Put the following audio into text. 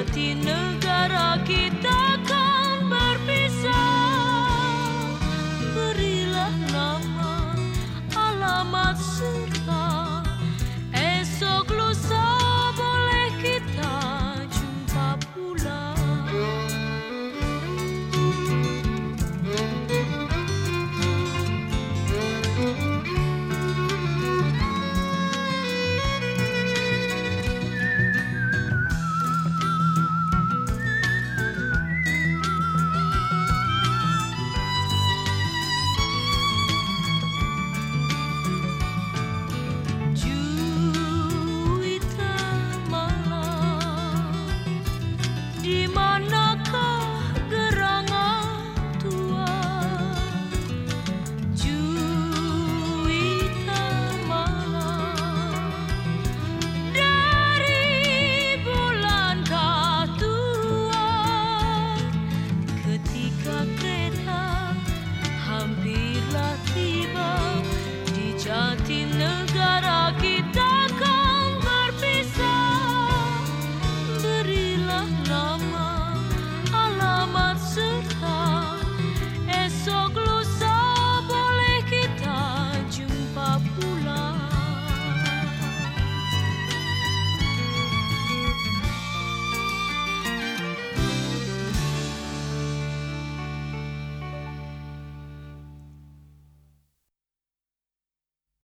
Di negara kita